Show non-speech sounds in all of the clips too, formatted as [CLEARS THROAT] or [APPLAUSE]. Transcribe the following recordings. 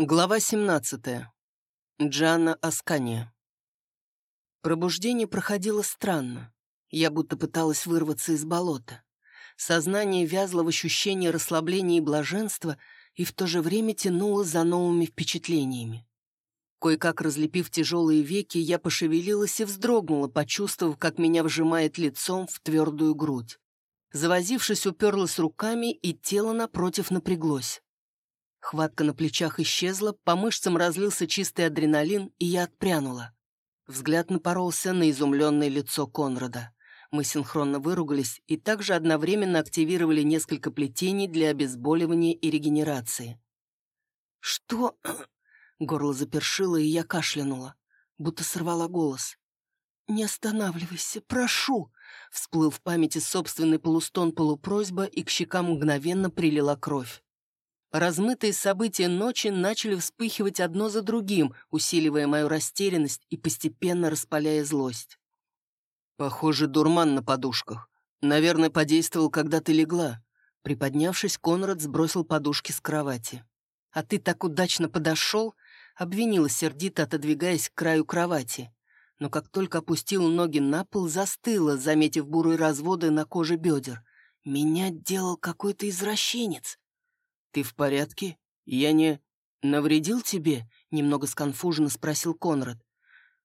Глава 17. Джанна Аскания. Пробуждение проходило странно. Я будто пыталась вырваться из болота. Сознание вязло в ощущении расслабления и блаженства и в то же время тянуло за новыми впечатлениями. Кое-как разлепив тяжелые веки, я пошевелилась и вздрогнула, почувствовав, как меня вжимает лицом в твердую грудь. Завозившись, уперлась руками, и тело напротив напряглось. Хватка на плечах исчезла, по мышцам разлился чистый адреналин, и я отпрянула. Взгляд напоролся на изумленное лицо Конрада. Мы синхронно выругались и также одновременно активировали несколько плетений для обезболивания и регенерации. «Что?» [CLEARS THROAT] Горло запершило, и я кашлянула, будто сорвала голос. «Не останавливайся, прошу!» Всплыл в памяти собственный полустон полупросьба, и к щекам мгновенно прилила кровь. Размытые события ночи начали вспыхивать одно за другим, усиливая мою растерянность и постепенно распаляя злость. «Похоже, дурман на подушках. Наверное, подействовал, когда ты легла». Приподнявшись, Конрад сбросил подушки с кровати. «А ты так удачно подошел?» — обвинила сердито, отодвигаясь к краю кровати. Но как только опустил ноги на пол, застыла, заметив бурые разводы на коже бедер. «Меня делал какой-то извращенец. «Ты в порядке? Я не... навредил тебе?» — немного сконфуженно спросил Конрад.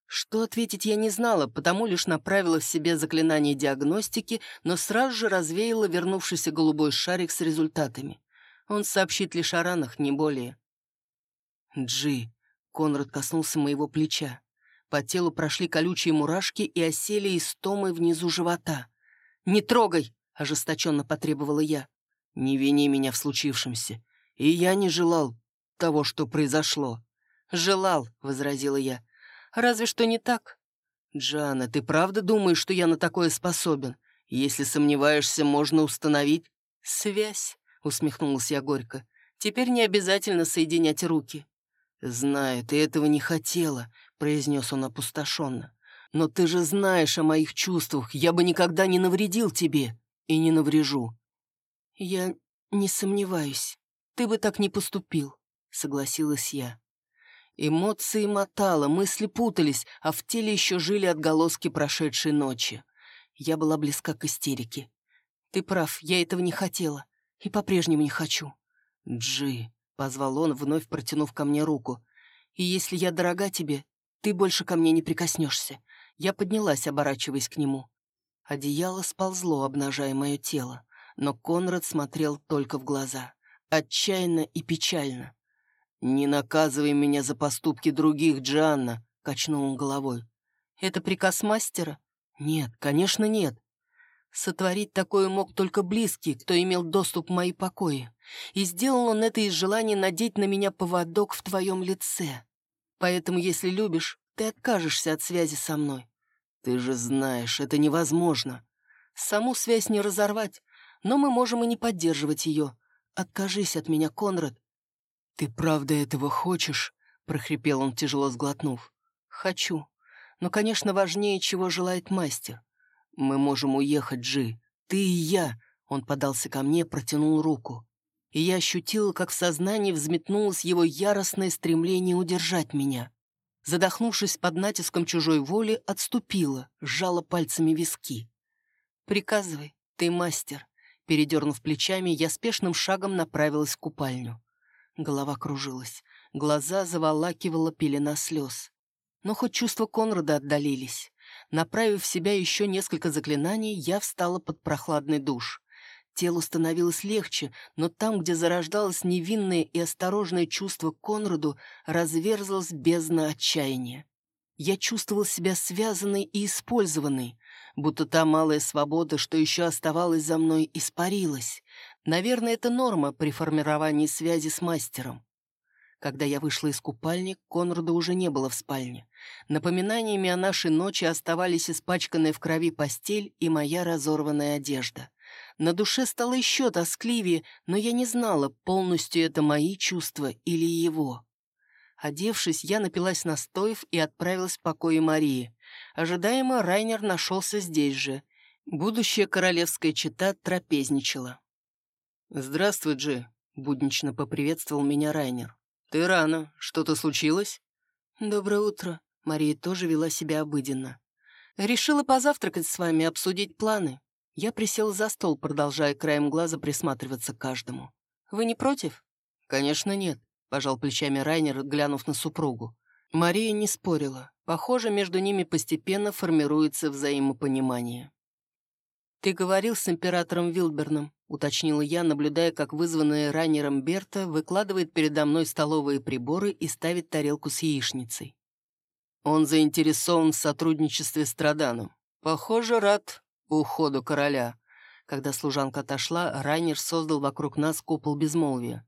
Что ответить я не знала, потому лишь направила в себе заклинание диагностики, но сразу же развеяла вернувшийся голубой шарик с результатами. Он сообщит лишь о ранах, не более. «Джи», — Конрад коснулся моего плеча. По телу прошли колючие мурашки и осели истомы внизу живота. «Не трогай!» — ожесточенно потребовала я. Не вини меня в случившемся. И я не желал того, что произошло. «Желал», — возразила я. «Разве что не так». «Джана, ты правда думаешь, что я на такое способен? Если сомневаешься, можно установить...» «Связь», — усмехнулась я горько. «Теперь не обязательно соединять руки». «Знаю, ты этого не хотела», — произнес он опустошенно. «Но ты же знаешь о моих чувствах. Я бы никогда не навредил тебе и не наврежу. «Я не сомневаюсь. Ты бы так не поступил», — согласилась я. Эмоции мотало, мысли путались, а в теле еще жили отголоски прошедшей ночи. Я была близка к истерике. «Ты прав, я этого не хотела. И по-прежнему не хочу». «Джи», — позвал он, вновь протянув ко мне руку. «И если я дорога тебе, ты больше ко мне не прикоснешься». Я поднялась, оборачиваясь к нему. Одеяло сползло, обнажая мое тело но Конрад смотрел только в глаза, отчаянно и печально. «Не наказывай меня за поступки других, Джанна», — качнул он головой. «Это приказ мастера?» «Нет, конечно, нет. Сотворить такое мог только близкий, кто имел доступ в мои покои. И сделал он это из желания надеть на меня поводок в твоем лице. Поэтому, если любишь, ты откажешься от связи со мной. Ты же знаешь, это невозможно. Саму связь не разорвать, но мы можем и не поддерживать ее. Откажись от меня, Конрад». «Ты правда этого хочешь?» — прохрипел он, тяжело сглотнув. «Хочу. Но, конечно, важнее, чего желает мастер. Мы можем уехать, Джи. Ты и я». Он подался ко мне, протянул руку. И я ощутила, как в сознании взметнулось его яростное стремление удержать меня. Задохнувшись под натиском чужой воли, отступила, сжала пальцами виски. «Приказывай, ты мастер», Передернув плечами, я спешным шагом направилась в купальню. Голова кружилась, глаза заволакивала пелена слез. Но хоть чувства Конрада отдалились. Направив в себя еще несколько заклинаний, я встала под прохладный душ. Телу становилось легче, но там, где зарождалось невинное и осторожное чувство к Конраду, разверзлась бездна отчаяния. Я чувствовал себя связанной и использованной, будто та малая свобода, что еще оставалась за мной, испарилась. Наверное, это норма при формировании связи с мастером. Когда я вышла из купальни, Конрада уже не было в спальне. Напоминаниями о нашей ночи оставались испачканная в крови постель и моя разорванная одежда. На душе стало еще тоскливее, но я не знала, полностью это мои чувства или его. Одевшись, я напилась настоев и отправилась в покои Марии. Ожидаемо Райнер нашелся здесь же. Будущая королевская чета трапезничала. «Здравствуй, Джи», — буднично поприветствовал меня Райнер. «Ты рано. Что-то случилось?» «Доброе утро». Мария тоже вела себя обыденно. «Решила позавтракать с вами, обсудить планы». Я присел за стол, продолжая краем глаза присматриваться к каждому. «Вы не против?» «Конечно нет», — пожал плечами Райнер, глянув на супругу. Мария не спорила. Похоже, между ними постепенно формируется взаимопонимание. «Ты говорил с императором Вилберном», — уточнила я, наблюдая, как вызванная раннером Берта выкладывает передо мной столовые приборы и ставит тарелку с яичницей. Он заинтересован в сотрудничестве с Траданом. Похоже, рад уходу короля. Когда служанка отошла, Райнер создал вокруг нас купол безмолвия.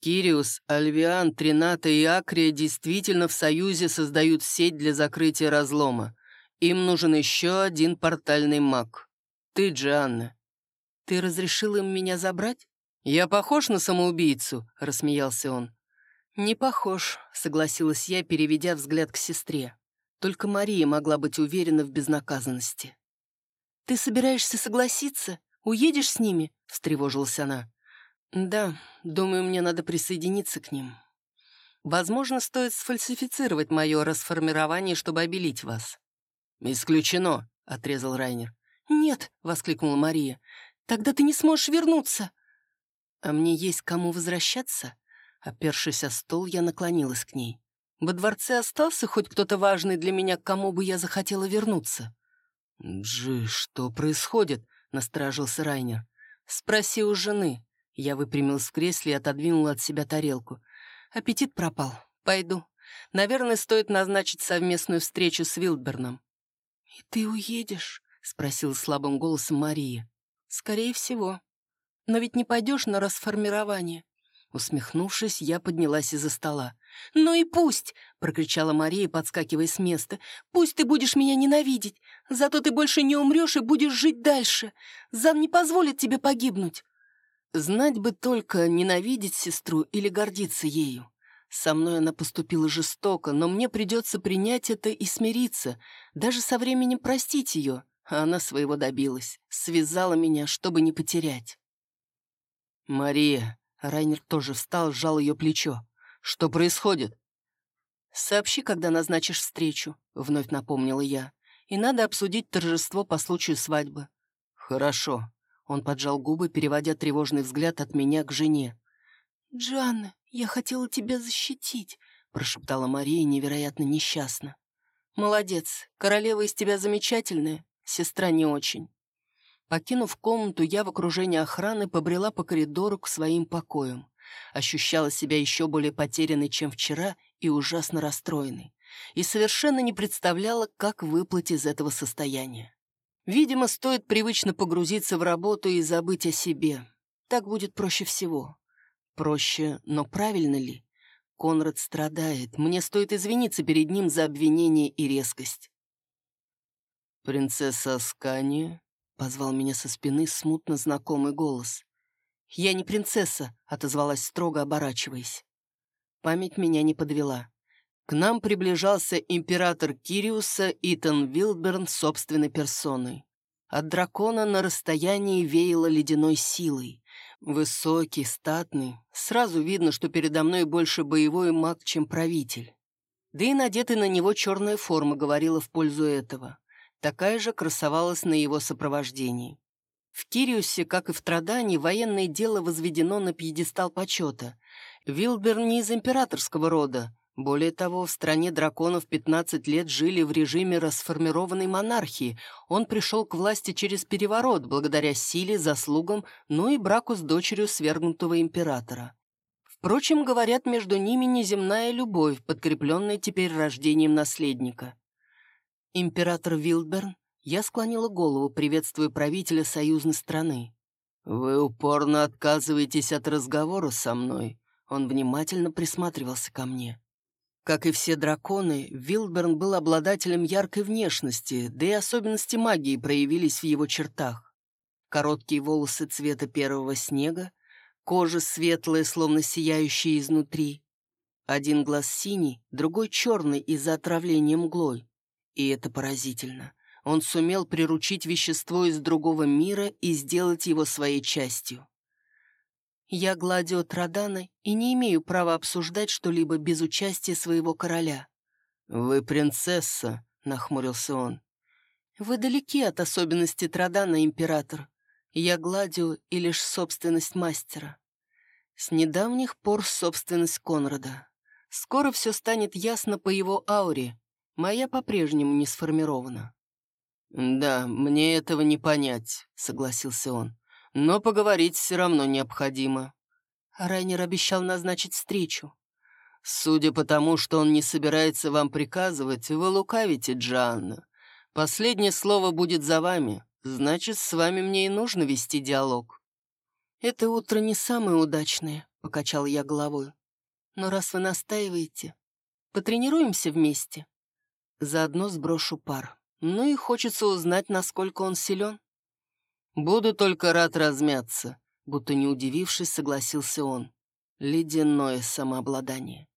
Кириус, Альвиан, Трината и Акрия действительно в союзе создают сеть для закрытия разлома. Им нужен еще один портальный маг. Ты, Джанна. Ты разрешил им меня забрать? Я похож на самоубийцу, рассмеялся он. Не похож, согласилась я, переведя взгляд к сестре. Только Мария могла быть уверена в безнаказанности. «Ты собираешься согласиться? Уедешь с ними?» — встревожилась она. «Да, думаю, мне надо присоединиться к ним. Возможно, стоит сфальсифицировать мое расформирование, чтобы обелить вас». «Исключено», — отрезал Райнер. «Нет», — воскликнула Мария, — «тогда ты не сможешь вернуться». «А мне есть кому возвращаться?» Опершись о стол, я наклонилась к ней. «Во дворце остался хоть кто-то важный для меня, к кому бы я захотела вернуться?» «Джи, что происходит?» — насторожился Райнер. «Спроси у жены». Я выпрямилась в кресле и отодвинула от себя тарелку. Аппетит пропал. Пойду. Наверное, стоит назначить совместную встречу с Вилдберном. «И ты уедешь?» — спросила слабым голосом Мария. «Скорее всего. Но ведь не пойдешь на расформирование». Усмехнувшись, я поднялась из-за стола. «Ну и пусть!» — прокричала Мария, подскакивая с места. «Пусть ты будешь меня ненавидеть, зато ты больше не умрешь и будешь жить дальше. Зам не позволит тебе погибнуть. Знать бы только, ненавидеть сестру или гордиться ею. Со мной она поступила жестоко, но мне придется принять это и смириться, даже со временем простить ее. А она своего добилась, связала меня, чтобы не потерять. «Мария», — Райнер тоже встал, сжал ее плечо. «Что происходит?» «Сообщи, когда назначишь встречу», — вновь напомнила я. «И надо обсудить торжество по случаю свадьбы». «Хорошо», он поджал губы, переводя тревожный взгляд от меня к жене. «Джанна, я хотела тебя защитить», — прошептала Мария невероятно несчастно. «Молодец, королева из тебя замечательная, сестра не очень». Покинув комнату, я в окружении охраны побрела по коридору к своим покоям. Ощущала себя еще более потерянной, чем вчера, и ужасно расстроенной. И совершенно не представляла, как выплыть из этого состояния. Видимо, стоит привычно погрузиться в работу и забыть о себе. Так будет проще всего. Проще, но правильно ли? Конрад страдает. Мне стоит извиниться перед ним за обвинение и резкость. «Принцесса Аскания?» — позвал меня со спины смутно знакомый голос. «Я не принцесса», — отозвалась строго, оборачиваясь. Память меня не подвела. К нам приближался император Кириуса Итан Вилдберн собственной персоной. От дракона на расстоянии веяло ледяной силой. Высокий, статный. Сразу видно, что передо мной больше боевой маг, чем правитель. Да и надетая на него черная форма говорила в пользу этого. Такая же красовалась на его сопровождении. В Кириусе, как и в Традане, военное дело возведено на пьедестал почета. Вилберн не из императорского рода. Более того, в стране драконов 15 лет жили в режиме расформированной монархии. Он пришел к власти через переворот, благодаря силе, заслугам, ну и браку с дочерью свергнутого императора. Впрочем, говорят, между ними неземная любовь, подкрепленная теперь рождением наследника. Император Вилдберн я склонила голову, приветствуя правителя союзной страны. «Вы упорно отказываетесь от разговора со мной». Он внимательно присматривался ко мне. Как и все драконы, Вилдберн был обладателем яркой внешности, да и особенности магии проявились в его чертах. Короткие волосы цвета первого снега, кожа светлая, словно сияющая изнутри. Один глаз синий, другой черный из-за отравления мглой. И это поразительно. Он сумел приручить вещество из другого мира и сделать его своей частью. Я Гладио Традана и не имею права обсуждать что-либо без участия своего короля». «Вы принцесса», — нахмурился он. «Вы далеки от особенностей Традана, император. Я Гладио и лишь собственность мастера. С недавних пор собственность Конрада. Скоро все станет ясно по его ауре. Моя по-прежнему не сформирована». «Да, мне этого не понять», — согласился он. «Но поговорить все равно необходимо». Райнер обещал назначить встречу. «Судя по тому, что он не собирается вам приказывать, вы лукавите, Джанна. Последнее слово будет за вами, значит, с вами мне и нужно вести диалог». «Это утро не самое удачное», — покачал я головой. «Но раз вы настаиваете, потренируемся вместе. Заодно сброшу пар». Ну и хочется узнать, насколько он силен. «Буду только рад размяться», — будто не удивившись, согласился он. Ледяное самообладание.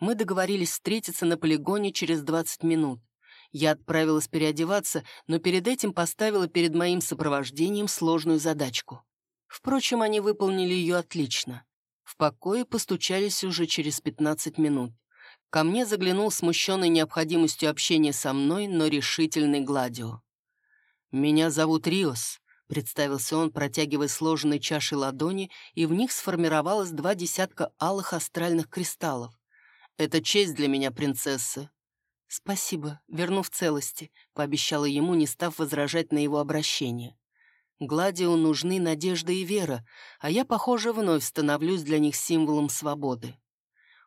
Мы договорились встретиться на полигоне через 20 минут. Я отправилась переодеваться, но перед этим поставила перед моим сопровождением сложную задачку. Впрочем, они выполнили ее отлично. В покое постучались уже через 15 минут. Ко мне заглянул смущенный необходимостью общения со мной, но решительный Гладио. «Меня зовут Риос», — представился он, протягивая сложенные чаши ладони, и в них сформировалось два десятка алых астральных кристаллов. «Это честь для меня, принцесса». «Спасибо, верну в целости», — пообещала ему, не став возражать на его обращение. Гладио нужны надежда и вера, а я, похоже, вновь становлюсь для них символом свободы.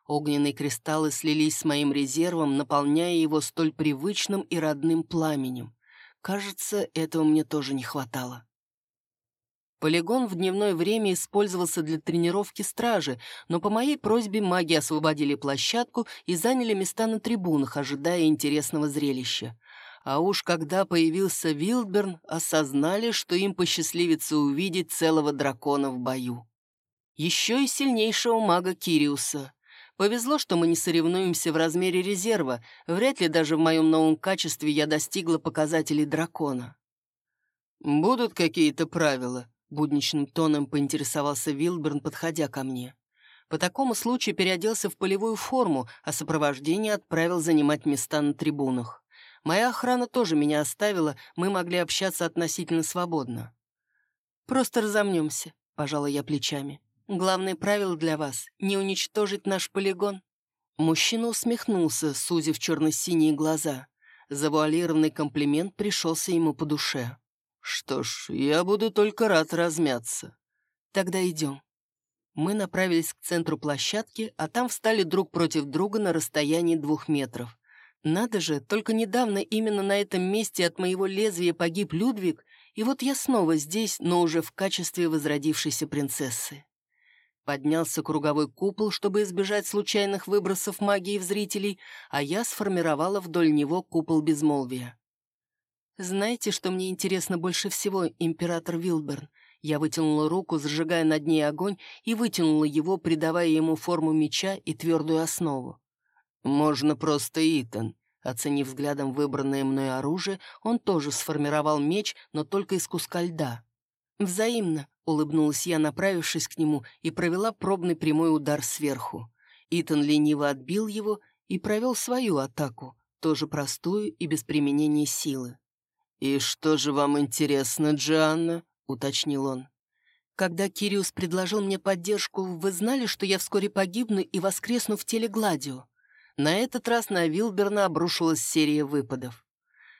Огненные кристаллы слились с моим резервом, наполняя его столь привычным и родным пламенем. Кажется, этого мне тоже не хватало. Полигон в дневное время использовался для тренировки стражи, но по моей просьбе маги освободили площадку и заняли места на трибунах, ожидая интересного зрелища. А уж когда появился Вилдберн, осознали, что им посчастливится увидеть целого дракона в бою. Еще и сильнейшего мага Кириуса. Повезло, что мы не соревнуемся в размере резерва. Вряд ли даже в моем новом качестве я достигла показателей дракона. «Будут какие-то правила?» — будничным тоном поинтересовался Вилберн, подходя ко мне. По такому случаю переоделся в полевую форму, а сопровождение отправил занимать места на трибунах. Моя охрана тоже меня оставила, мы могли общаться относительно свободно. «Просто разомнемся», — пожала я плечами. Главное правило для вас — не уничтожить наш полигон». Мужчина усмехнулся, сузив черно-синие глаза. Завуалированный комплимент пришелся ему по душе. «Что ж, я буду только рад размяться». «Тогда идем». Мы направились к центру площадки, а там встали друг против друга на расстоянии двух метров. Надо же, только недавно именно на этом месте от моего лезвия погиб Людвиг, и вот я снова здесь, но уже в качестве возродившейся принцессы. Поднялся круговой купол, чтобы избежать случайных выбросов магии в зрителей, а я сформировала вдоль него купол безмолвия. «Знаете, что мне интересно больше всего, император Вилберн?» Я вытянула руку, зажигая над ней огонь, и вытянула его, придавая ему форму меча и твердую основу. «Можно просто Итан». Оценив взглядом выбранное мной оружие, он тоже сформировал меч, но только из куска льда. «Взаимно», — улыбнулась я, направившись к нему, и провела пробный прямой удар сверху. Итан лениво отбил его и провел свою атаку, тоже простую и без применения силы. «И что же вам интересно, Джианна?» — уточнил он. «Когда Кириус предложил мне поддержку, вы знали, что я вскоре погибну и воскресну в теле Гладио?» На этот раз на Вилберна обрушилась серия выпадов.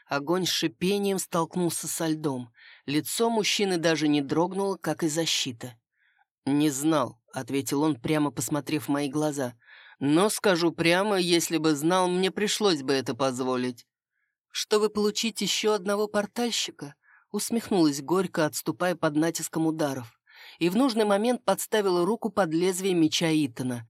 Огонь с шипением столкнулся со льдом. Лицо мужчины даже не дрогнуло, как и защита. «Не знал», — ответил он, прямо посмотрев в мои глаза. «Но скажу прямо, если бы знал, мне пришлось бы это позволить». «Чтобы получить еще одного портальщика?» Усмехнулась горько, отступая под натиском ударов. И в нужный момент подставила руку под лезвие меча Итана.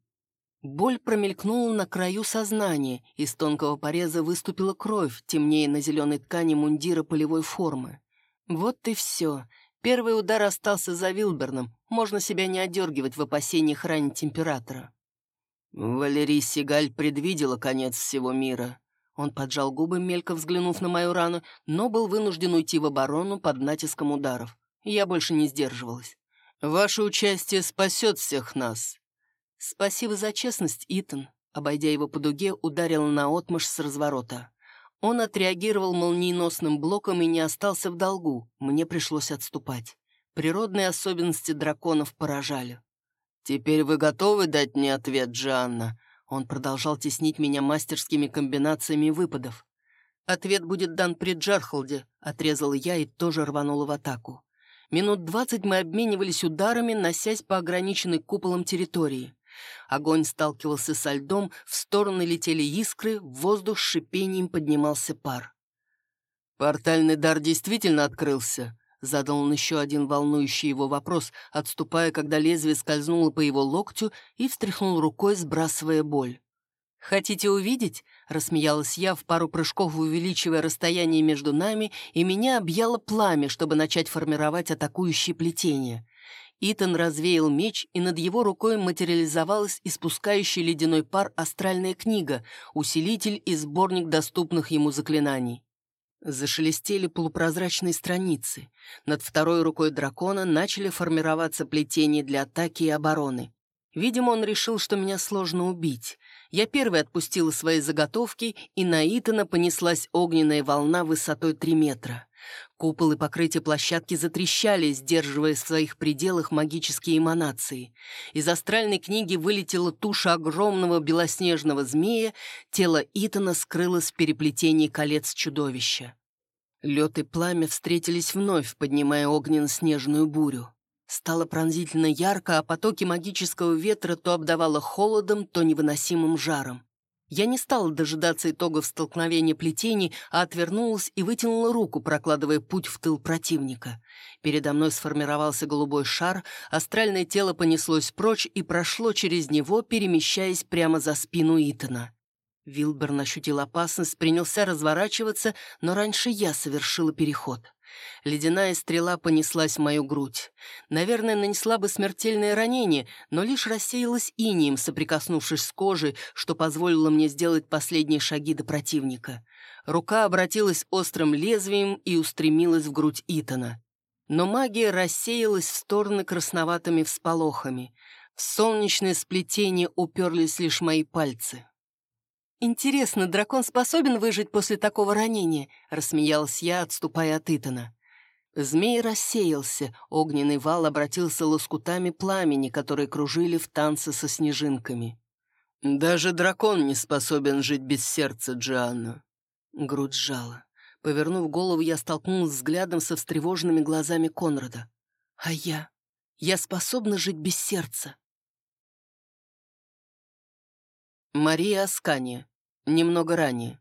Боль промелькнула на краю сознания, из тонкого пореза выступила кровь, темнее на зеленой ткани мундира полевой формы. Вот и все. Первый удар остался за Вилберном. Можно себя не одергивать в опасениях ранить императора. Валерий Сигаль предвидела конец всего мира. Он поджал губы, мельком взглянув на мою рану, но был вынужден уйти в оборону под натиском ударов. Я больше не сдерживалась. Ваше участие спасет всех нас». «Спасибо за честность, Итан», — обойдя его по дуге, ударил на отмышь с разворота. Он отреагировал молниеносным блоком и не остался в долгу, мне пришлось отступать. Природные особенности драконов поражали. «Теперь вы готовы дать мне ответ, Джанна?» Он продолжал теснить меня мастерскими комбинациями выпадов. «Ответ будет дан при Джархолде», — отрезал я и тоже рванула в атаку. Минут двадцать мы обменивались ударами, носясь по ограниченной куполом территории. Огонь сталкивался со льдом, в стороны летели искры, в воздух с шипением поднимался пар. «Портальный дар действительно открылся?» Задал он еще один волнующий его вопрос, отступая, когда лезвие скользнуло по его локтю и встряхнул рукой, сбрасывая боль. «Хотите увидеть?» — рассмеялась я, в пару прыжков увеличивая расстояние между нами, и меня объяло пламя, чтобы начать формировать атакующие плетения. Итан развеял меч, и над его рукой материализовалась испускающая ледяной пар астральная книга, усилитель и сборник доступных ему заклинаний. Зашелестели полупрозрачные страницы. Над второй рукой дракона начали формироваться плетения для атаки и обороны. Видимо, он решил, что меня сложно убить. Я первой отпустила свои заготовки, и на Итана понеслась огненная волна высотой 3 метра. Купол и покрытие площадки затрещали, сдерживая в своих пределах магические эманации. Из астральной книги вылетела туша огромного белоснежного змея, тело Итана скрылось в переплетении колец чудовища. Лед и пламя встретились вновь, поднимая огненно-снежную бурю. Стало пронзительно ярко, а потоки магического ветра то обдавало холодом, то невыносимым жаром. Я не стала дожидаться итогов столкновения плетений, а отвернулась и вытянула руку, прокладывая путь в тыл противника. Передо мной сформировался голубой шар, астральное тело понеслось прочь и прошло через него, перемещаясь прямо за спину Итана. Вилберн ощутил опасность, принялся разворачиваться, но раньше я совершила переход. Ледяная стрела понеслась в мою грудь. Наверное, нанесла бы смертельное ранение, но лишь рассеялась инием, соприкоснувшись с кожей, что позволило мне сделать последние шаги до противника. Рука обратилась острым лезвием и устремилась в грудь Итана. Но магия рассеялась в стороны красноватыми всполохами. В солнечное сплетение уперлись лишь мои пальцы. «Интересно, дракон способен выжить после такого ранения?» — рассмеялась я, отступая от Итана. Змей рассеялся, огненный вал обратился лоскутами пламени, которые кружили в танце со снежинками. «Даже дракон не способен жить без сердца, Джианна». Грудь сжала. Повернув голову, я столкнулась взглядом со встревоженными глазами Конрада. «А я? Я способна жить без сердца?» Мария Аскания. Немного ранее.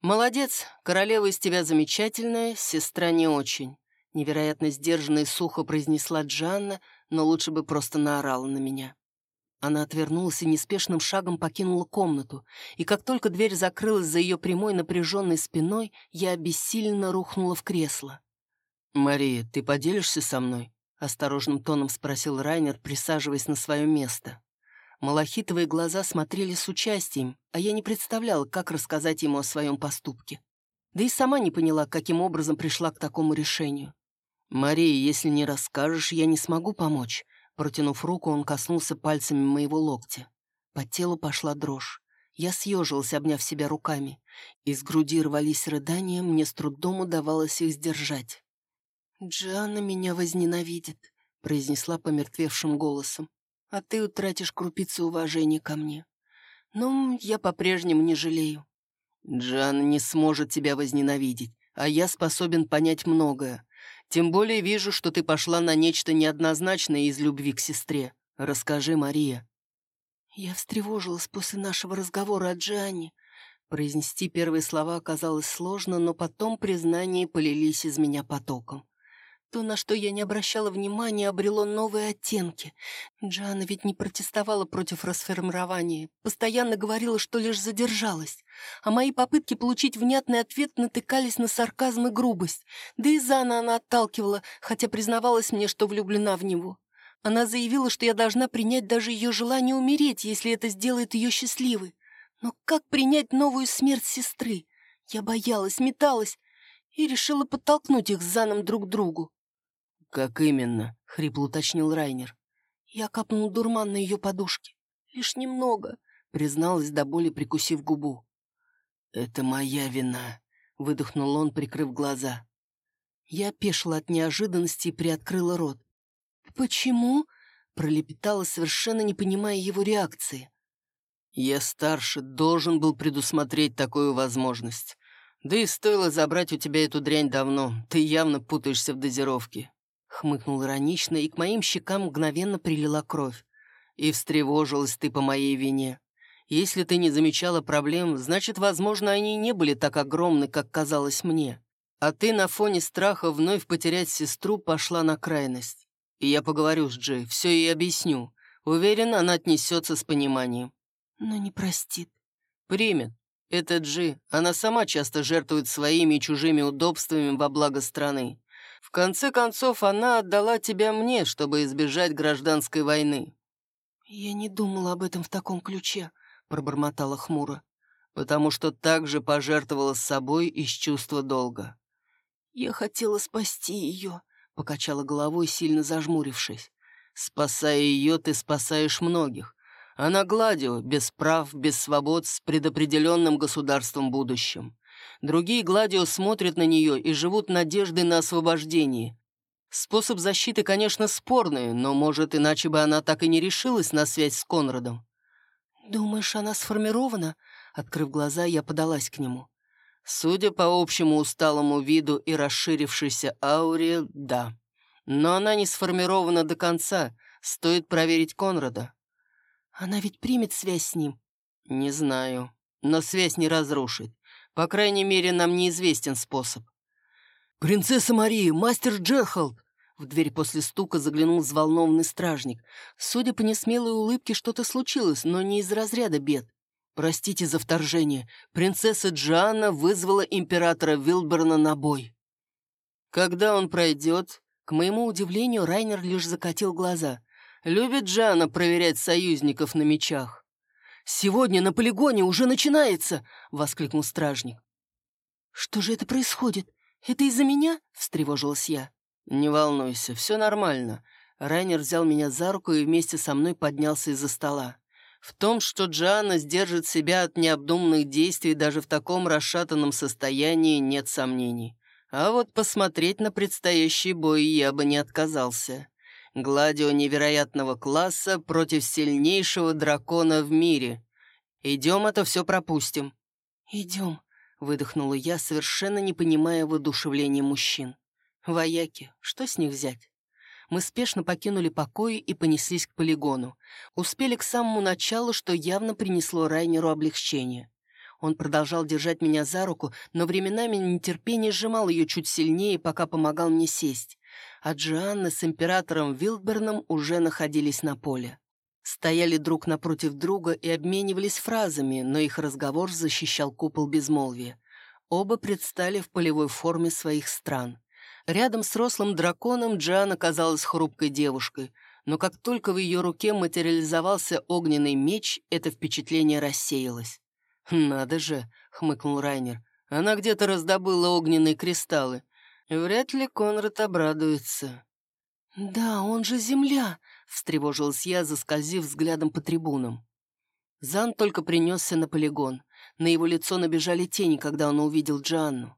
«Молодец, королева из тебя замечательная, сестра не очень», невероятно сдержанно и сухо произнесла Джанна, но лучше бы просто наорала на меня. Она отвернулась и неспешным шагом покинула комнату, и как только дверь закрылась за ее прямой напряженной спиной, я обессиленно рухнула в кресло. «Мария, ты поделишься со мной?» — осторожным тоном спросил Райнер, присаживаясь на свое место. Малахитовые глаза смотрели с участием, а я не представляла, как рассказать ему о своем поступке. Да и сама не поняла, каким образом пришла к такому решению. «Мария, если не расскажешь, я не смогу помочь». Протянув руку, он коснулся пальцами моего локтя. По телу пошла дрожь. Я съежилась, обняв себя руками. Из груди рвались рыдания, мне с трудом удавалось их сдержать. «Джианна меня возненавидит», — произнесла помертвевшим голосом а ты утратишь крупицы уважения ко мне. Но я по-прежнему не жалею. Джан не сможет тебя возненавидеть, а я способен понять многое. Тем более вижу, что ты пошла на нечто неоднозначное из любви к сестре. Расскажи, Мария». Я встревожилась после нашего разговора о Джианне. Произнести первые слова оказалось сложно, но потом признания полились из меня потоком. То, на что я не обращала внимания, обрело новые оттенки. Джана ведь не протестовала против расформирования, постоянно говорила, что лишь задержалась. А мои попытки получить внятный ответ натыкались на сарказм и грубость. Да и Зана она отталкивала, хотя признавалась мне, что влюблена в него. Она заявила, что я должна принять даже ее желание умереть, если это сделает ее счастливой. Но как принять новую смерть сестры? Я боялась, металась и решила подтолкнуть их с Заном друг к другу. «Как именно?» — хрипло уточнил Райнер. Я капнул дурман на ее подушке. Лишь немного, призналась до боли, прикусив губу. «Это моя вина», — выдохнул он, прикрыв глаза. Я опешила от неожиданности и приоткрыла рот. «Почему?» — пролепетала, совершенно не понимая его реакции. «Я старше, должен был предусмотреть такую возможность. Да и стоило забрать у тебя эту дрянь давно. Ты явно путаешься в дозировке». Хмыкнул иронично, и к моим щекам мгновенно прилила кровь. «И встревожилась ты по моей вине. Если ты не замечала проблем, значит, возможно, они не были так огромны, как казалось мне. А ты на фоне страха вновь потерять сестру пошла на крайность. И я поговорю с Джей, все ей объясню. Уверен, она отнесется с пониманием. Но не простит. Примет. Это Джи. Она сама часто жертвует своими и чужими удобствами во благо страны. В конце концов, она отдала тебя мне, чтобы избежать гражданской войны. «Я не думала об этом в таком ключе», — пробормотала хмуро. «Потому что также пожертвовала собой из чувства долга». «Я хотела спасти ее», — покачала головой, сильно зажмурившись. «Спасая ее, ты спасаешь многих. Она гладио, без прав, без свобод, с предопределенным государством будущим. Другие гладио смотрят на нее и живут надеждой на освобождение. Способ защиты, конечно, спорный, но, может, иначе бы она так и не решилась на связь с Конрадом. «Думаешь, она сформирована?» Открыв глаза, я подалась к нему. Судя по общему усталому виду и расширившейся ауре, да. Но она не сформирована до конца. Стоит проверить Конрада. Она ведь примет связь с ним? Не знаю. Но связь не разрушит. По крайней мере, нам неизвестен способ. «Принцесса Мария, мастер Джерхолд!» В дверь после стука заглянул взволнованный стражник. Судя по несмелой улыбке, что-то случилось, но не из разряда бед. «Простите за вторжение. Принцесса Джоанна вызвала императора Вилберна на бой». «Когда он пройдет?» К моему удивлению, Райнер лишь закатил глаза. Любит Джана проверять союзников на мечах. «Сегодня на полигоне уже начинается!» — воскликнул стражник. «Что же это происходит? Это из-за меня?» — встревожилась я. «Не волнуйся, все нормально». Райнер взял меня за руку и вместе со мной поднялся из-за стола. В том, что Джана сдержит себя от необдуманных действий даже в таком расшатанном состоянии, нет сомнений. А вот посмотреть на предстоящий бой я бы не отказался. Гладио невероятного класса против сильнейшего дракона в мире. Идем, это все пропустим». «Идем», — выдохнула я, совершенно не понимая воодушевления мужчин. «Вояки, что с них взять?» Мы спешно покинули покои и понеслись к полигону. Успели к самому началу, что явно принесло Райнеру облегчение. Он продолжал держать меня за руку, но временами нетерпение сжимал ее чуть сильнее, пока помогал мне сесть а Джианна с императором Вилдберном уже находились на поле. Стояли друг напротив друга и обменивались фразами, но их разговор защищал купол безмолвия. Оба предстали в полевой форме своих стран. Рядом с рослым драконом Джиан казалась хрупкой девушкой, но как только в ее руке материализовался огненный меч, это впечатление рассеялось. «Надо же!» — хмыкнул Райнер. «Она где-то раздобыла огненные кристаллы. Вряд ли Конрад обрадуется. «Да, он же земля!» — встревожилась я, заскользив взглядом по трибунам. Зан только принесся на полигон. На его лицо набежали тени, когда он увидел Джанну.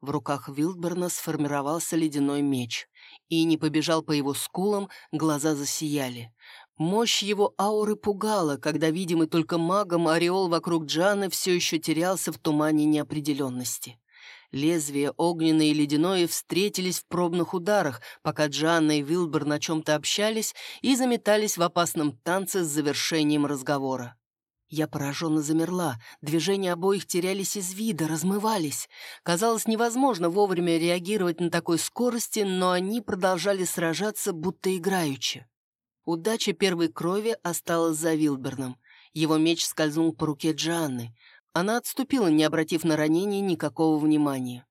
В руках Вилдберна сформировался ледяной меч. И не побежал по его скулам, глаза засияли. Мощь его ауры пугала, когда видимый только магом ореол вокруг Джаны все еще терялся в тумане неопределенности. Лезвие огненное и ледяное встретились в пробных ударах, пока Джанна и Вилбер на чем-то общались и заметались в опасном танце с завершением разговора. Я пораженно замерла, движения обоих терялись из вида, размывались. Казалось невозможно вовремя реагировать на такой скорости, но они продолжали сражаться, будто играючи. Удача первой крови осталась за Вилберном. Его меч скользнул по руке Джанны. Она отступила, не обратив на ранение никакого внимания.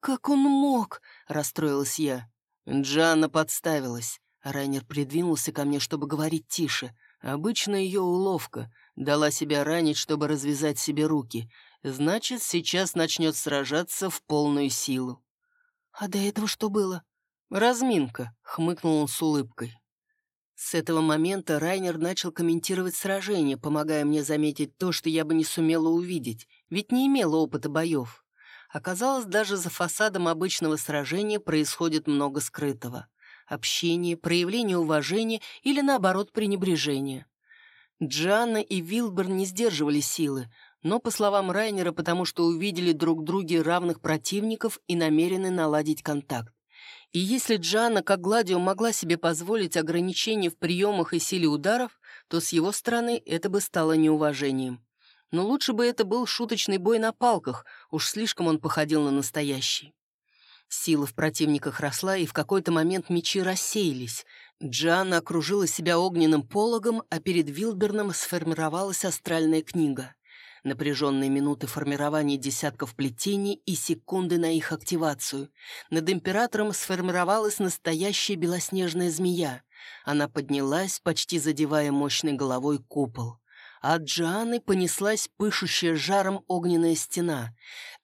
«Как он мог?» — расстроилась я. Джанна подставилась. Райнер придвинулся ко мне, чтобы говорить тише. Обычно ее уловка. Дала себя ранить, чтобы развязать себе руки. Значит, сейчас начнет сражаться в полную силу. «А до этого что было?» «Разминка», — хмыкнул он с улыбкой. С этого момента Райнер начал комментировать сражение, помогая мне заметить то, что я бы не сумела увидеть, ведь не имела опыта боев. Оказалось, даже за фасадом обычного сражения происходит много скрытого. Общение, проявление уважения или, наоборот, пренебрежение. Джанна и Вилбер не сдерживали силы, но, по словам Райнера, потому что увидели друг друге равных противников и намерены наладить контакт. И если Джанна, как Гладио, могла себе позволить ограничения в приемах и силе ударов, то с его стороны это бы стало неуважением. Но лучше бы это был шуточный бой на палках, уж слишком он походил на настоящий. Сила в противниках росла, и в какой-то момент мечи рассеялись. Джанна окружила себя огненным пологом, а перед Вилберном сформировалась астральная книга. Напряженные минуты формирования десятков плетений и секунды на их активацию. Над императором сформировалась настоящая белоснежная змея. Она поднялась, почти задевая мощной головой купол. А от Джианы понеслась пышущая жаром огненная стена.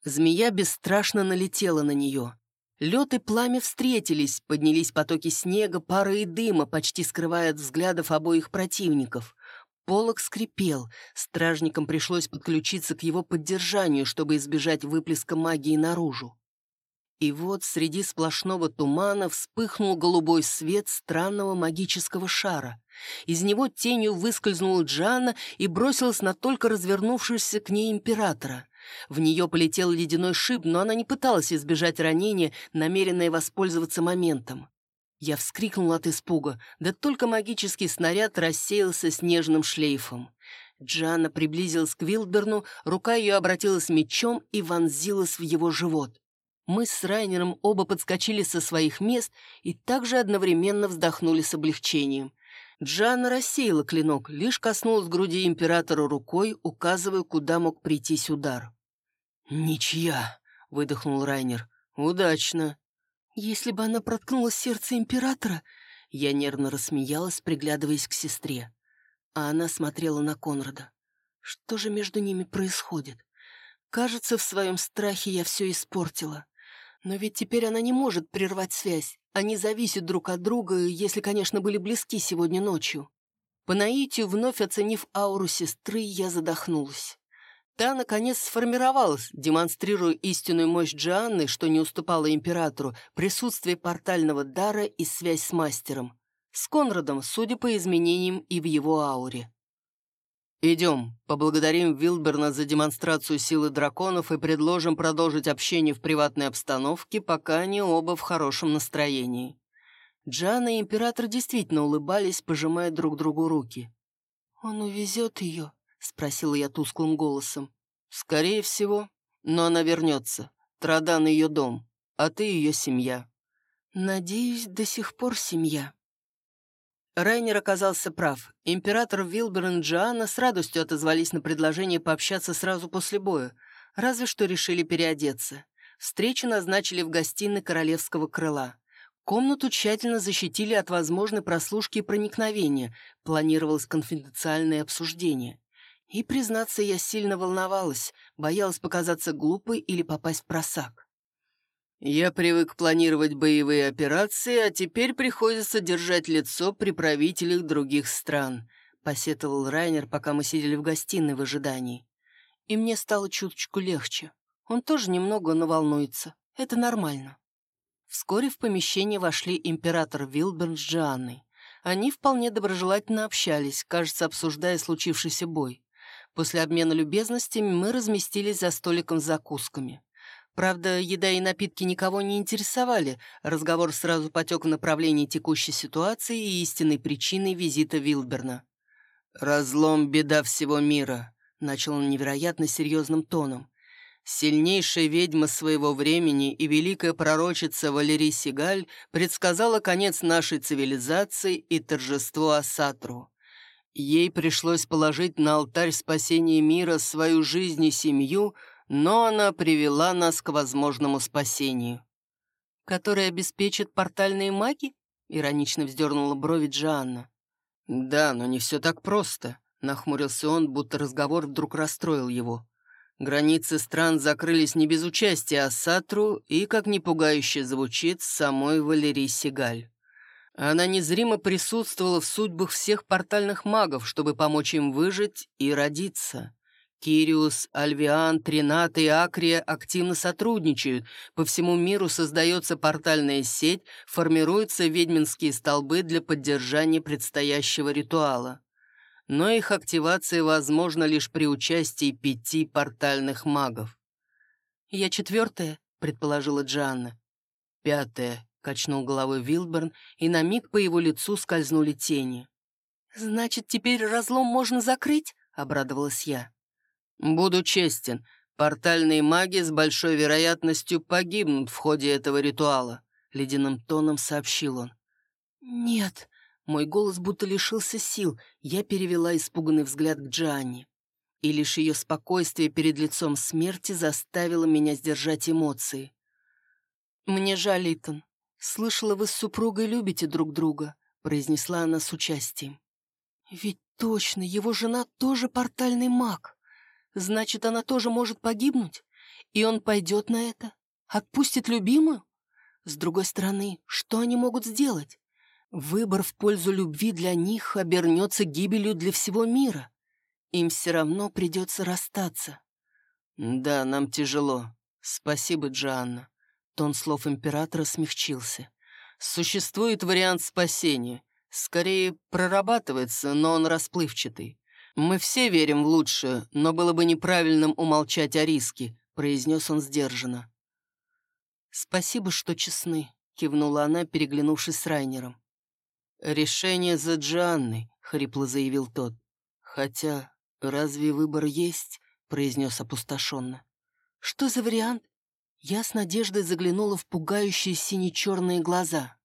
Змея бесстрашно налетела на нее. Лед и пламя встретились, поднялись потоки снега, пары и дыма, почти скрывая от взглядов обоих противников. Полок скрипел, стражникам пришлось подключиться к его поддержанию, чтобы избежать выплеска магии наружу. И вот среди сплошного тумана вспыхнул голубой свет странного магического шара. Из него тенью выскользнула Джанна и бросилась на только развернувшегося к ней императора. В нее полетел ледяной шип, но она не пыталась избежать ранения, намеренная воспользоваться моментом. Я вскрикнул от испуга, да только магический снаряд рассеялся снежным шлейфом. Джанна приблизилась к Вилдберну, рука ее обратилась мечом и вонзилась в его живот. Мы с Райнером оба подскочили со своих мест и также одновременно вздохнули с облегчением. Джанна рассеяла клинок, лишь коснулась груди императора рукой, указывая, куда мог прийтись удар. «Ничья!» — выдохнул Райнер. «Удачно!» «Если бы она проткнула сердце императора...» Я нервно рассмеялась, приглядываясь к сестре. А она смотрела на Конрада. «Что же между ними происходит? Кажется, в своем страхе я все испортила. Но ведь теперь она не может прервать связь. Они зависят друг от друга, если, конечно, были близки сегодня ночью». По наитию, вновь оценив ауру сестры, я задохнулась. Та, наконец, сформировалась, демонстрируя истинную мощь Джианны, что не уступала императору, присутствие портального дара и связь с мастером. С Конрадом, судя по изменениям и в его ауре. «Идем, поблагодарим Вилберна за демонстрацию силы драконов и предложим продолжить общение в приватной обстановке, пока они оба в хорошем настроении». Джанна и император действительно улыбались, пожимая друг другу руки. «Он увезет ее?» — спросила я тусклым голосом. «Скорее всего. Но она вернется. Традан ее дом, а ты ее семья». «Надеюсь, до сих пор семья». Райнер оказался прав. Император Вилберн и Джоанна с радостью отозвались на предложение пообщаться сразу после боя, разве что решили переодеться. Встречу назначили в гостиной королевского крыла. Комнату тщательно защитили от возможной прослушки и проникновения, планировалось конфиденциальное обсуждение. И, признаться, я сильно волновалась, боялась показаться глупой или попасть в просак. «Я привык планировать боевые операции, а теперь приходится держать лицо при правителях других стран», — посетовал Райнер, пока мы сидели в гостиной в ожидании. И мне стало чуточку легче. Он тоже немного наволнуется. Это нормально. Вскоре в помещение вошли император Вилберн с Джианной. Они вполне доброжелательно общались, кажется, обсуждая случившийся бой. После обмена любезностями мы разместились за столиком с закусками. Правда, еда и напитки никого не интересовали, разговор сразу потек в направлении текущей ситуации и истинной причины визита Вилберна. «Разлом — беда всего мира», — начал он невероятно серьезным тоном. Сильнейшая ведьма своего времени и великая пророчица Валерий Сигаль предсказала конец нашей цивилизации и торжество Асатру. Ей пришлось положить на алтарь спасения мира свою жизнь и семью, но она привела нас к возможному спасению. «Который обеспечит портальные маги?» — иронично вздернула брови Джоанна. «Да, но не все так просто», — нахмурился он, будто разговор вдруг расстроил его. Границы стран закрылись не без участия Асатру и, как ни пугающе звучит, самой Валерий Сигаль. Она незримо присутствовала в судьбах всех портальных магов, чтобы помочь им выжить и родиться. Кириус, Альвиан, Тринат и Акрия активно сотрудничают. По всему миру создается портальная сеть, формируются ведьминские столбы для поддержания предстоящего ритуала но их активация возможна лишь при участии пяти портальных магов. «Я четвертая», — предположила Джанна. «Пятая», — качнул головой Вилберн, и на миг по его лицу скользнули тени. «Значит, теперь разлом можно закрыть?» — обрадовалась я. «Буду честен, портальные маги с большой вероятностью погибнут в ходе этого ритуала», — ледяным тоном сообщил он. «Нет», мой голос будто лишился сил, я перевела испуганный взгляд к Джанни. И лишь ее спокойствие перед лицом смерти заставило меня сдержать эмоции. «Мне жаль, Итан. Слышала, вы с супругой любите друг друга», — произнесла она с участием. «Ведь точно, его жена тоже портальный маг. Значит, она тоже может погибнуть? И он пойдет на это? Отпустит любимую? С другой стороны, что они могут сделать? Выбор в пользу любви для них обернется гибелью для всего мира. Им все равно придется расстаться. «Да, нам тяжело. Спасибо, Джанна». Тон слов императора смягчился. «Существует вариант спасения. Скорее, прорабатывается, но он расплывчатый. Мы все верим в лучшее, но было бы неправильным умолчать о риске», произнес он сдержанно. «Спасибо, что честны», — кивнула она, переглянувшись с Райнером. «Решение за Джанной», — хрипло заявил тот. «Хотя, разве выбор есть?» — произнес опустошенно. «Что за вариант?» Я с надеждой заглянула в пугающие сине-черные глаза.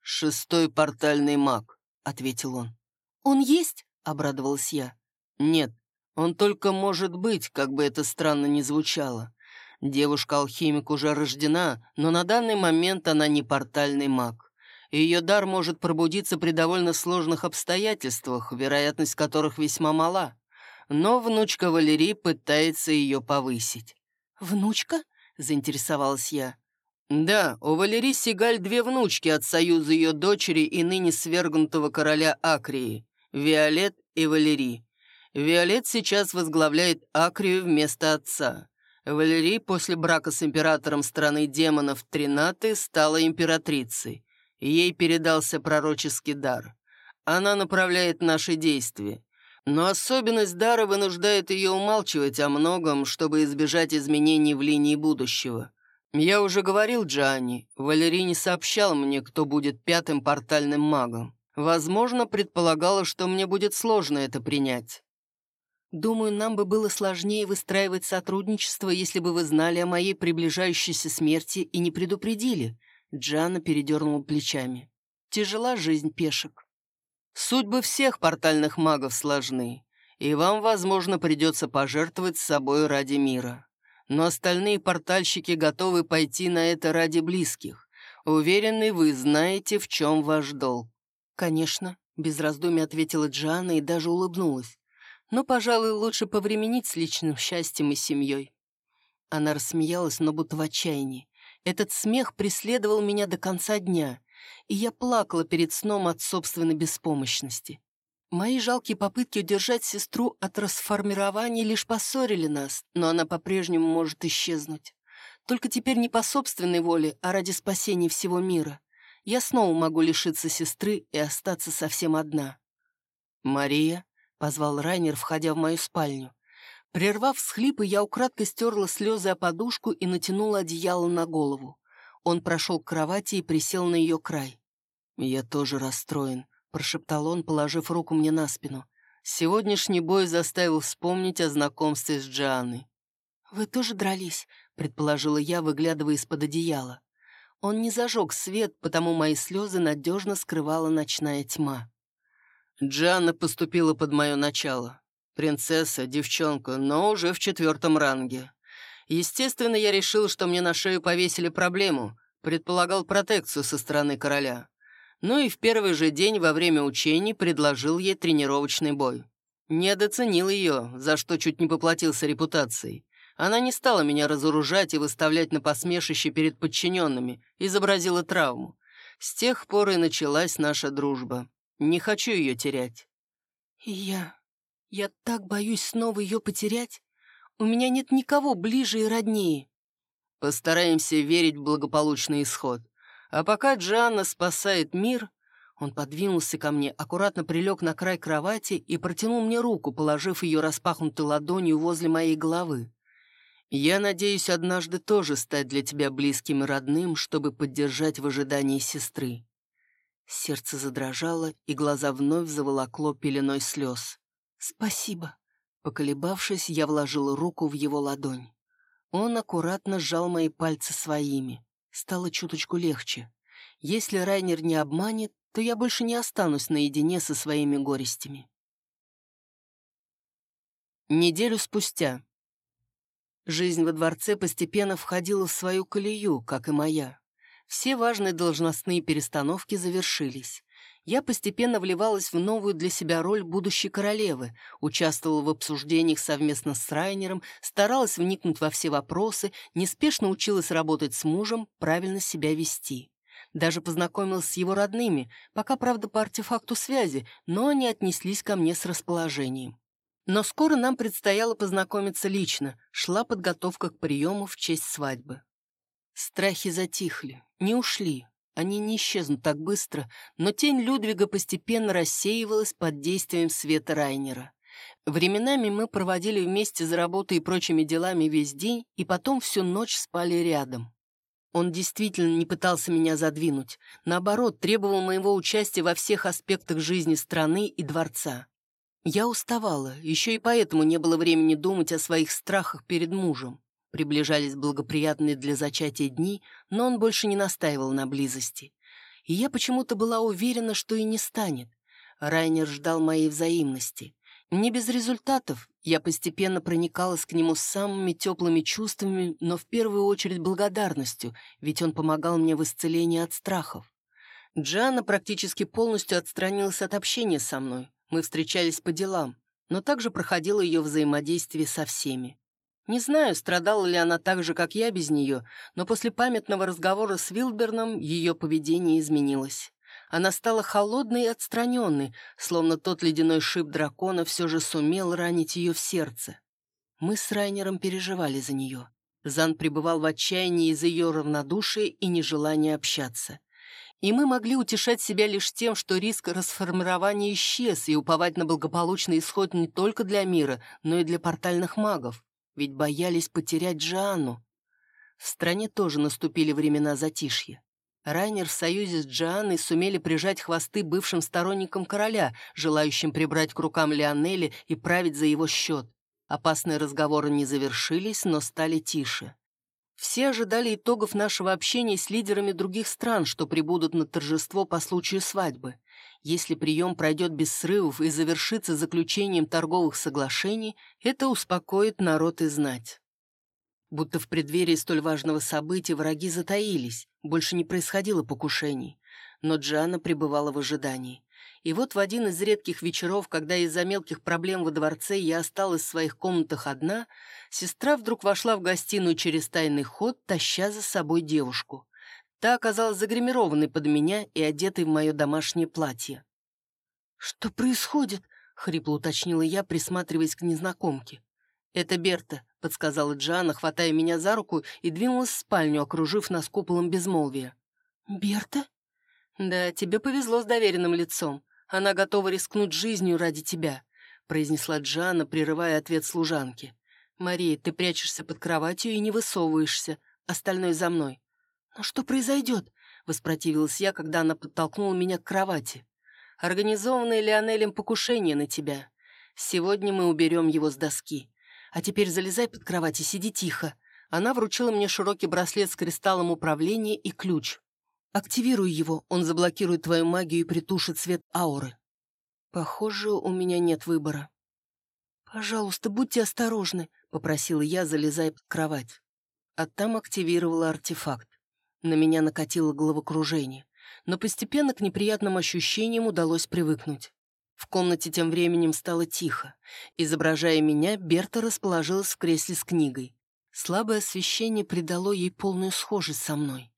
«Шестой портальный маг», — ответил он. «Он есть?» — обрадовалась я. «Нет, он только может быть, как бы это странно ни звучало. Девушка-алхимик уже рождена, но на данный момент она не портальный маг ее дар может пробудиться при довольно сложных обстоятельствах, вероятность которых весьма мала. Но внучка Валерии пытается ее повысить. «Внучка?» — заинтересовалась я. «Да, у Валерии Сигаль две внучки от союза ее дочери и ныне свергнутого короля Акрии — Виолет и Валерий. Виолет сейчас возглавляет Акрию вместо отца. Валерий после брака с императором страны демонов Тринаты стала императрицей. Ей передался пророческий дар. Она направляет наши действия. Но особенность дара вынуждает ее умалчивать о многом, чтобы избежать изменений в линии будущего. Я уже говорил Джанни, Валерий сообщал мне, кто будет пятым портальным магом. Возможно, предполагала, что мне будет сложно это принять. Думаю, нам бы было сложнее выстраивать сотрудничество, если бы вы знали о моей приближающейся смерти и не предупредили. Джана передернула плечами. Тяжела жизнь пешек. Судьбы всех портальных магов сложны, и вам, возможно, придется пожертвовать собой ради мира. Но остальные портальщики готовы пойти на это ради близких. Уверены, вы знаете, в чем ваш долг. «Конечно», — без раздумий ответила Джана и даже улыбнулась. «Но, пожалуй, лучше повременить с личным счастьем и семьей». Она рассмеялась, но будто в отчаянии. Этот смех преследовал меня до конца дня, и я плакала перед сном от собственной беспомощности. Мои жалкие попытки удержать сестру от расформирования лишь поссорили нас, но она по-прежнему может исчезнуть. Только теперь не по собственной воле, а ради спасения всего мира. Я снова могу лишиться сестры и остаться совсем одна. «Мария?» — позвал Райнер, входя в мою спальню. Прервав всхлипы, я украдкой стерла слезы о подушку и натянула одеяло на голову. Он прошел к кровати и присел на ее край. «Я тоже расстроен», — прошептал он, положив руку мне на спину. Сегодняшний бой заставил вспомнить о знакомстве с Джианной. «Вы тоже дрались?» — предположила я, выглядывая из-под одеяла. Он не зажег свет, потому мои слезы надежно скрывала ночная тьма. Джианна поступила под мое начало. Принцесса, девчонка, но уже в четвертом ранге. Естественно, я решил, что мне на шею повесили проблему. Предполагал протекцию со стороны короля. Ну и в первый же день во время учений предложил ей тренировочный бой. Недооценил ее, за что чуть не поплатился репутацией. Она не стала меня разоружать и выставлять на посмешище перед подчиненными, изобразила травму. С тех пор и началась наша дружба. Не хочу ее терять. И я... я так боюсь снова ее потерять. У меня нет никого ближе и роднее. Постараемся верить в благополучный исход. А пока Джанна спасает мир, он подвинулся ко мне, аккуратно прилег на край кровати и протянул мне руку, положив ее распахнутой ладонью возле моей головы. «Я надеюсь однажды тоже стать для тебя близким и родным, чтобы поддержать в ожидании сестры». Сердце задрожало, и глаза вновь заволокло пеленой слез. «Спасибо». Поколебавшись, я вложила руку в его ладонь. Он аккуратно сжал мои пальцы своими. Стало чуточку легче. Если Райнер не обманет, то я больше не останусь наедине со своими горестями. Неделю спустя. Жизнь во дворце постепенно входила в свою колею, как и моя. Все важные должностные перестановки завершились. Я постепенно вливалась в новую для себя роль будущей королевы, участвовала в обсуждениях совместно с Райнером, старалась вникнуть во все вопросы, неспешно училась работать с мужем, правильно себя вести. Даже познакомилась с его родными, пока, правда, по артефакту связи, но они отнеслись ко мне с расположением. Но скоро нам предстояло познакомиться лично, шла подготовка к приему в честь свадьбы. Страхи затихли, не ушли, они не исчезнут так быстро, но тень Людвига постепенно рассеивалась под действием света Райнера. Временами мы проводили вместе за работой и прочими делами весь день, и потом всю ночь спали рядом. Он действительно не пытался меня задвинуть, наоборот, требовал моего участия во всех аспектах жизни страны и дворца. Я уставала, еще и поэтому не было времени думать о своих страхах перед мужем. Приближались благоприятные для зачатия дни, но он больше не настаивал на близости. И я почему-то была уверена, что и не станет. Райнер ждал моей взаимности. Не без результатов, я постепенно проникалась к нему с самыми теплыми чувствами, но в первую очередь благодарностью, ведь он помогал мне в исцелении от страхов. Джана практически полностью отстранилась от общения со мной, мы встречались по делам, но также проходило ее взаимодействие со всеми. Не знаю, страдала ли она так же, как я без нее, но после памятного разговора с Вилберном ее поведение изменилось. Она стала холодной и отстраненной, словно тот ледяной шип дракона все же сумел ранить ее в сердце. Мы с Райнером переживали за нее. Зан пребывал в отчаянии из-за ее равнодушия и нежелания общаться. И мы могли утешать себя лишь тем, что риск расформирования исчез, и уповать на благополучный исход не только для мира, но и для портальных магов. Ведь боялись потерять Джоанну. В стране тоже наступили времена затишья. Райнер в союзе с Джоанной сумели прижать хвосты бывшим сторонникам короля, желающим прибрать к рукам Леонели и править за его счет. Опасные разговоры не завершились, но стали тише. Все ожидали итогов нашего общения с лидерами других стран, что прибудут на торжество по случаю свадьбы. Если прием пройдет без срывов и завершится заключением торговых соглашений, это успокоит народ и знать. Будто в преддверии столь важного события враги затаились, больше не происходило покушений. Но Джана пребывала в ожидании. И вот в один из редких вечеров, когда из-за мелких проблем во дворце я осталась в своих комнатах одна, сестра вдруг вошла в гостиную через тайный ход, таща за собой девушку. Та оказалась загримированной под меня и одетой в мое домашнее платье. «Что происходит?» — хрипло уточнила я, присматриваясь к незнакомке. «Это Берта», — подсказала Джана, хватая меня за руку и двинулась в спальню, окружив нас куполом безмолвия. «Берта?» «Да, тебе повезло с доверенным лицом. Она готова рискнуть жизнью ради тебя», — произнесла Джана, прерывая ответ служанки. «Мария, ты прячешься под кроватью и не высовываешься. Остальное за мной». «Но что произойдет?» — воспротивилась я, когда она подтолкнула меня к кровати. «Организованное Лионелем покушение на тебя. Сегодня мы уберем его с доски. А теперь залезай под кровать и сиди тихо». Она вручила мне широкий браслет с кристаллом управления и ключ. Активируй его, он заблокирует твою магию и притушит свет ауры. Похоже, у меня нет выбора. «Пожалуйста, будьте осторожны», — попросила я, залезая под кровать. А там активировала артефакт. На меня накатило головокружение, но постепенно к неприятным ощущениям удалось привыкнуть. В комнате тем временем стало тихо. Изображая меня, Берта расположилась в кресле с книгой. Слабое освещение придало ей полную схожесть со мной.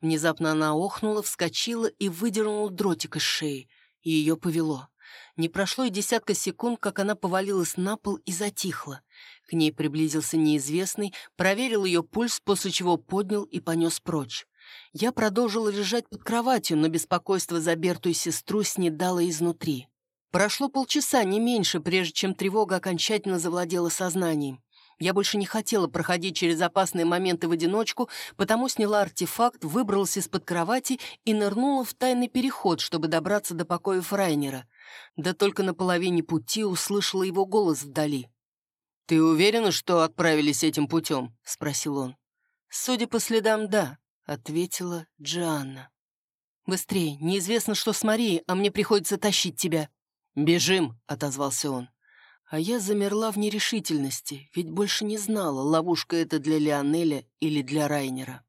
Внезапно она охнула, вскочила и выдернула дротик из шеи, и ее повело. Не прошло и десятка секунд, как она повалилась на пол и затихла. К ней приблизился неизвестный, проверил ее пульс, после чего поднял и понес прочь. Я продолжила лежать под кроватью, но беспокойство за Берту и сестру снедало изнутри. Прошло полчаса, не меньше, прежде чем тревога окончательно завладела сознанием. Я больше не хотела проходить через опасные моменты в одиночку, потому сняла артефакт, выбралась из-под кровати и нырнула в тайный переход, чтобы добраться до покоя Фрайнера. Да только на половине пути услышала его голос вдали. «Ты уверена, что отправились этим путем?» — спросил он. «Судя по следам, да», — ответила Джианна. «Быстрее, неизвестно, что с Марией, а мне приходится тащить тебя». «Бежим», — отозвался он. А я замерла в нерешительности, ведь больше не знала, ловушка это для Лионеля или для Райнера.